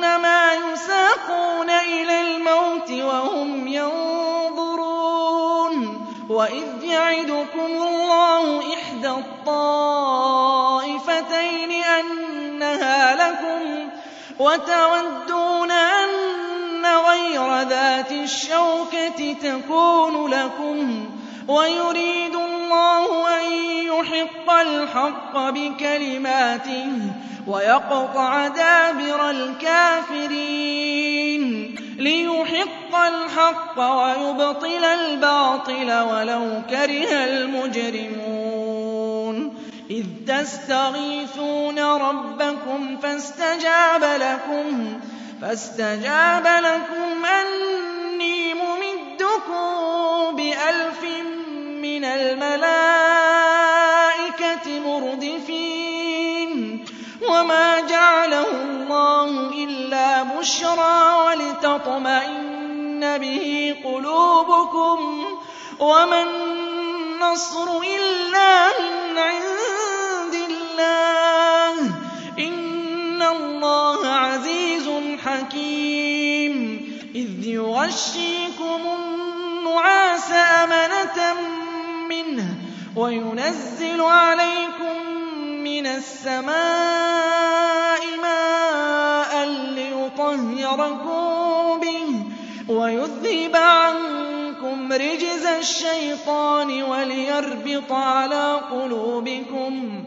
كأنما يساقون إلى الموت وهم ينظرون وإذ يعدكم الله إحدى الطائفتين أنها لكم وتودون أن غير ذات الشوكة تكون لكم ويريد الله أن يحق الحق بكلماته ويقطع دابر الكافرين ليحق الحق ويبطل الباطل ولو كره المجرمون إذ تستغيثون ربكم فاستجاب لكم فاستجاب لكم أني من الملائكة مردفين. وما جعله الله إلا بشرى ولتطمئن به قلوبكم. وما النصر إلا من عند الله. إن الله عزيز حكيم. إذ يغشيكم النعاس أمنة وينزل عليكم من السماء ماء ليطهركم به ويذهب عنكم رجز الشيطان وليربط على قلوبكم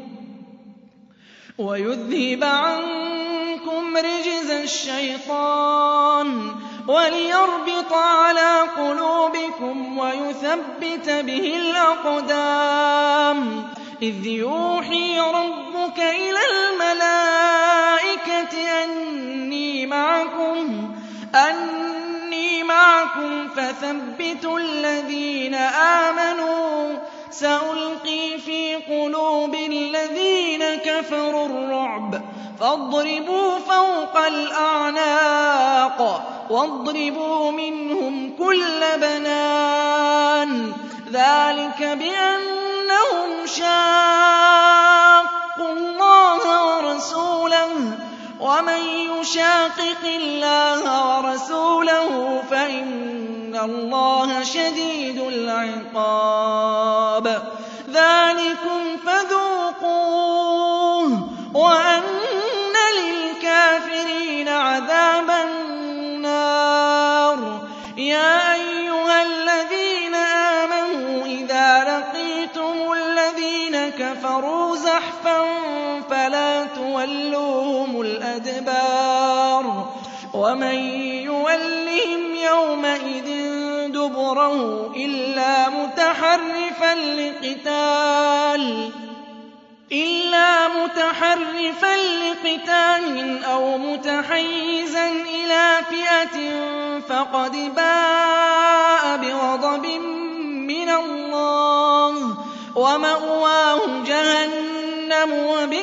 ويذهب عنكم رجز الشيطان وليربط على قلوبكم ويثبت به الأقدام. إذ يوحي ربك إلى الملائكة أني معكم أني معكم فثبتوا الذين آمنوا. سألقي في قلوب الذين كفروا الرعب فاضربوا فوق الأعناق. واضربوا منهم كل بنان ذلك بأنهم شاقوا الله ورسوله ومن يشاقق الله ورسوله فإن الله شديد العقاب ذلكم فذوقوه وأن تولوهم الأدبار ومن يولهم يومئذ دبره إلا متحرفا لقتال إلا متحرفا لقتال أو متحيزا إلى فئة فقد باء بغضب من الله ومأواه جهنم وبئس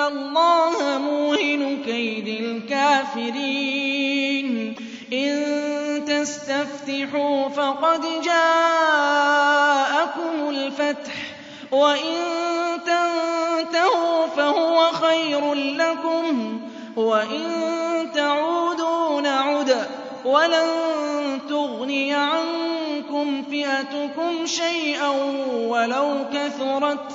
اللَّهَ مُوهِنُ كَيْدِ الْكَافِرِينَ إِن تَسْتَفْتِحُوا فَقَدْ جَاءَكُمُ الْفَتْحُ ۖ وَإِن تَنتَهُوا فَهُوَ خَيْرٌ لَّكُمْ ۖ وَإِن تَعُودُوا نَعُدْ ۚ وَلَن تُغْنِيَ عَنكُمْ فِئَتُكُمْ شَيْئًا وَلَوْ كَثُرَتْ ۚ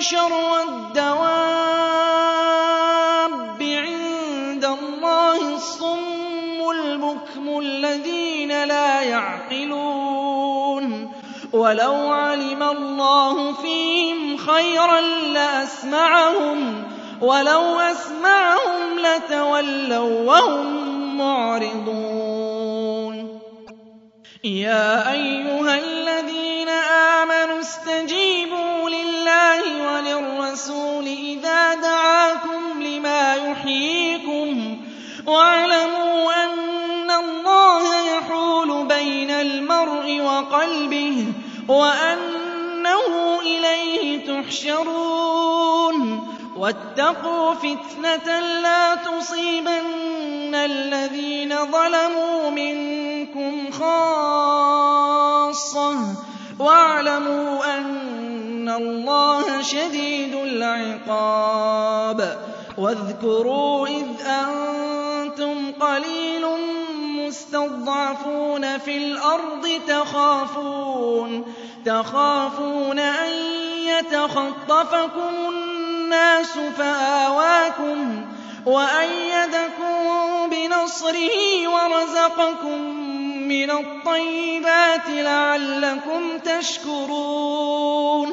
شَرَّ الدَّوَابِّ عِندَ اللَّهِ الصُّمُّ الْبُكْمُ الَّذِينَ لَا يَعْقِلُونَ. وَلَوْ عَلِمَ اللَّهُ فِيهِمْ خَيْرًا لَّأَسْمَعَهُمْ ۖ وَلَوْ أَسْمَعَهُمْ لَتَوَلَّوا وَّهُم مُّعْرِضُونَ. يَا أَيُّهَا الَّذِينَ آمَنُوا اسْتَجِيبُوا وَلِلرَّسُولِ إِذَا دَعَاكُمْ لِمَا يُحْيِيكُمْ ۖ وَاعْلَمُوا أَنَّ اللَّهَ يَحُولُ بَيْنَ الْمَرْءِ وَقَلْبِهِ وَأَنَّهُ إِلَيْهِ تُحْشَرُونَ وَاتَّقُوا فِتْنَةً لَّا تُصِيبَنَّ الَّذِينَ ظَلَمُوا مِنكُمْ خَاصَّةً ۖ وَاعْلَمُوا أَنَّ اللَّهَ شَدِيدُ الْعِقَابِ وَاذْكُرُوا إِذْ أَنتُمْ قَلِيلٌ مُّسْتَضْعَفُونَ فِي الْأَرْضِ تَخَافُونَ أَن يَتَخَطَّفَكُمُ النَّاسُ فَآوَاكُمْ وَأَيَّدَكُم بِنَصْرِهِ وَرَزَقَكُم مِّنَ الطَّيِّبَاتِ لَعَلَّكُمْ تَشْكُرُونَ.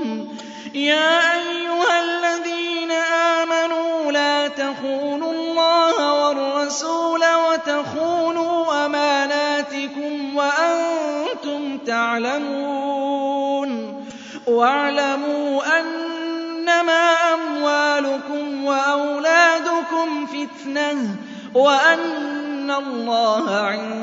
يَا أَيُّهَا الَّذِينَ آمَنُوا لَا تَخُونُوا اللَّهَ وَالرَّسُولَ وَتَخُونُوا أَمَانَاتِكُمْ وَأَنتُمْ تَعْلَمُونَ. وَاعْلَمُوا أَنَّمَا أَمْوَالُكُمْ وَأَوْلَادُكُمْ فِتْنَةٌ وَأَنَّ اللَّهَ عِندَهُ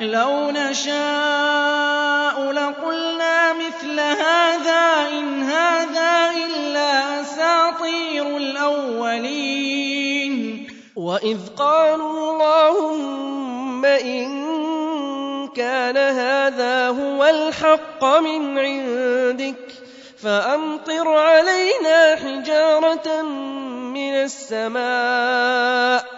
لَوْ نَشَاءُ لَقُلْنَا مِثْلَ هَٰذَا إِنْ هَٰذَا إِلَّا أَسَاطِيرُ الْأَوَّلِينَ. وَإِذْ قَالُوا اللَّهُمَّ إِن كَانَ هَٰذَا هُوَ الْحَقَّ مِنْ عِندِكَ فَأَمْطِرْ عَلَيْنَا حِجَارَةً مِّنَ السَّمَاءِ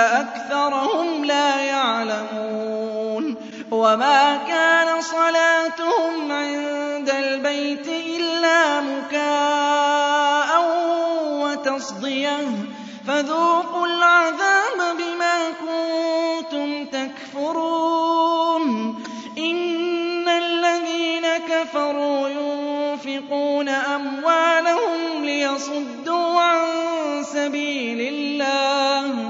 أَكْثَرَهُمْ لَا يَعْلَمُونَ وَمَا كَانَ صَلَاتُهُمْ عِندَ الْبَيْتِ إِلَّا مُكَاءً وَتَصْدِيَةً. فَذُوقُوا الْعَذَابَ بِمَا كُنتُمْ تَكْفُرُونَ. إِنَّ الَّذِينَ كَفَرُوا يُنفِقُونَ أَمْوَالَهُمْ لِيَصُدُّوا عَن سَبِيلِ اللَّهِ.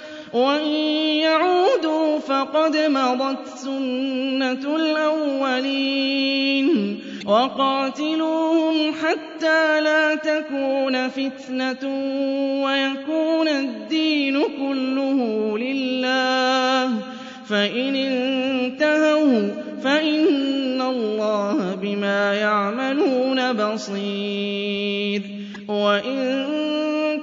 وَإِن يَعُودُوا فَقَدْ مَضَتْ سُنَّةُ الْأَوَّلِينَ وَقَاتِلُوهُمْ حَتَّىٰ لَا تَكُونَ فِتْنَةٌ وَيَكُونَ الدِّينُ كُلُّهُ لِلَّهِ ۖ فَإِنِ انتَهَوْا فَإِنَّ اللَّهَ بِمَا يَعْمَلُونَ بَصِيرٌ وَإِن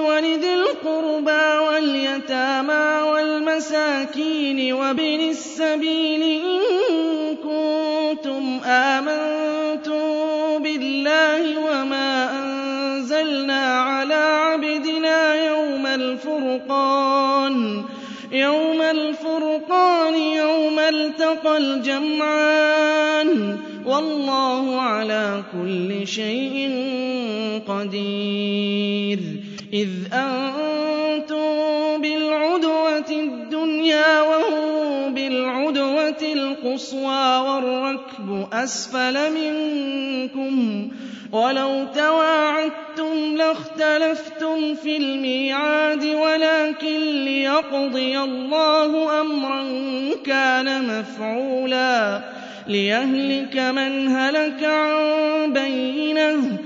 وَلِذِي الْقُرْبَىٰ وَالْيَتَامَىٰ وَالْمَسَاكِينِ وَابْنِ السَّبِيلِ إِن كُنتُمْ آمَنتُم بِاللَّهِ وَمَا أَنزَلْنَا عَلَىٰ عَبْدِنَا يَوْمَ الْفُرْقَانِ يَوْمَ الْتَقَى الْجَمْعَانِ ۗ. وَاللَّهُ عَلَىٰ كُلِّ شَيْءٍ قَدِيرٌ. إِذْ أَنتُم بِالْعُدْوَةِ الدُّنْيَا وَهُم بِالْعُدْوَةِ الْقُصْوَىٰ وَالرَّكْبُ أَسْفَلَ مِنكُمْ ۚ وَلَوْ تَوَاعَدتُّمْ لَاخْتَلَفْتُمْ فِي الْمِيعَادِ وَلَٰكِن لِّيَقْضِيَ اللَّهُ أَمْرًا كَانَ مَفْعُولًا. لِّيَهْلِكَ مَنْ هَلَكَ عَن بَيِّنَةٍ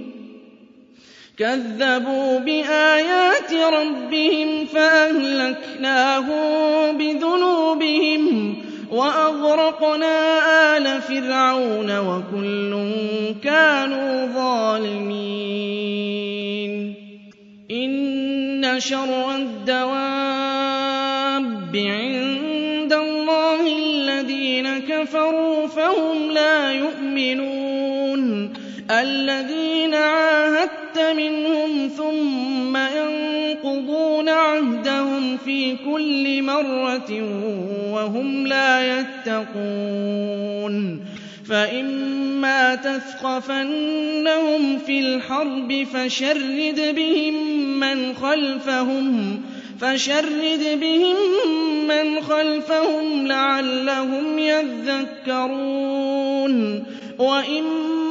كَذَّبُوا بِآيَاتِ رَبِّهِمْ فَأَهْلَكْنَاهُم بِذُنُوبِهِمْ وَأَغْرَقْنَا آلَ فِرْعَوْنَ ۚ وَكُلٌّ كَانُوا ظَالِمِينَ. إِنَّ شَرَّ الدَّوَابِّ عِندَ اللَّهِ الَّذِينَ كَفَرُوا فَهُمْ لَا يُؤْمِنُونَ. الَّذِينَ عَاهَدتَّ مِنْهُمْ ثُمَّ يَنقُضُونَ عَهْدَهُمْ فِي كُلِّ مَرَّةٍ وَهُمْ لَا يَتَّقُونَ. فَإِمَّا تَثْقَفَنَّهُمْ فِي الْحَرْبِ فَشَرِّدْ بِهِم مَّنْ خَلْفَهُمْ فَشَرِّدْ بِهِم مَّنْ خَلْفَهُمْ لَعَلَّهُمْ يَذَّكَّرُونَ. وَإِمَّا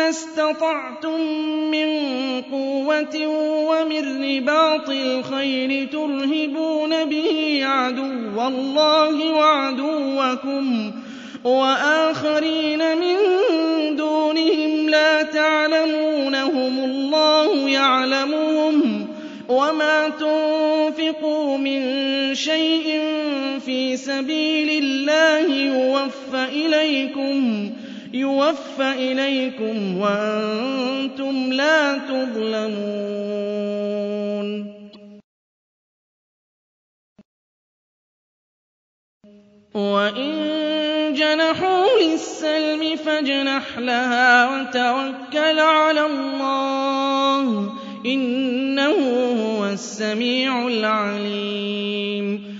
مَّا اسْتَطَعْتُم مِّن قُوَّةٍ وَمِن رِّبَاطِ الْخَيْلِ تُرْهِبُونَ بِهِ عَدُوَّ اللَّهِ وَعَدُوَّكُمْ وَآخَرِينَ مِن دُونِهِمْ لَا تَعْلَمُونَهُمُ اللَّهُ يَعْلَمُهُمْ ۚ وَمَا تُنفِقُوا مِن شَيْءٍ فِي سَبِيلِ اللَّهِ يُوَفَّ إِلَيْكُمْ وَأَنتُمْ لَا تُظْلَمُونَ. وَإِن جَنَحُوا لِلسَّلْمِ فَاجْنَحْ لَهَا وَتَوَكَّلْ عَلَى اللَّهِ ۚ إِنَّهُ هُوَ السَّمِيعُ الْعَلِيمُ.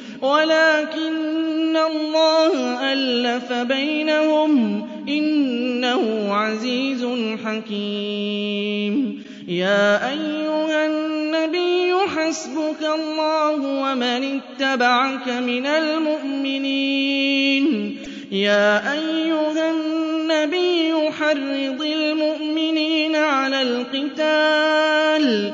ولكن الله ألف بينهم إنه عزيز حكيم. يا أيها النبي حسبك الله ومن اتبعك من المؤمنين. يا أيها النبي حرض المؤمنين على القتال.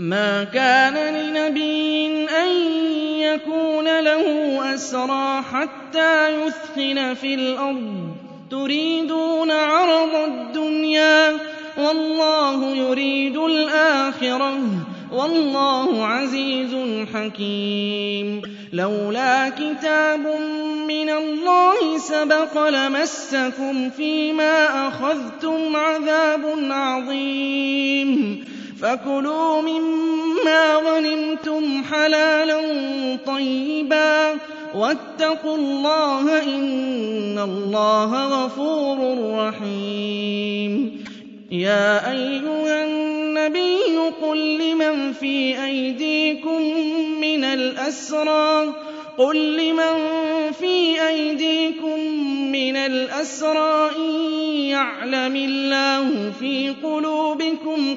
ما كان لنبي أن يكون له أسرى حتى يثخن في الأرض. تريدون عرض الدنيا والله يريد الآخرة والله عزيز حكيم. لولا كتاب من الله سبق لمسكم فيما أخذتم عذاب عظيم. فكلوا مما غنمتم حلالا طيبا واتقوا الله إن الله غفور رحيم. يا أيها النبي قل لمن في أيديكم من الأسرى قل لمن في أيديكم من الأسرى إن يعلم الله في قلوبكم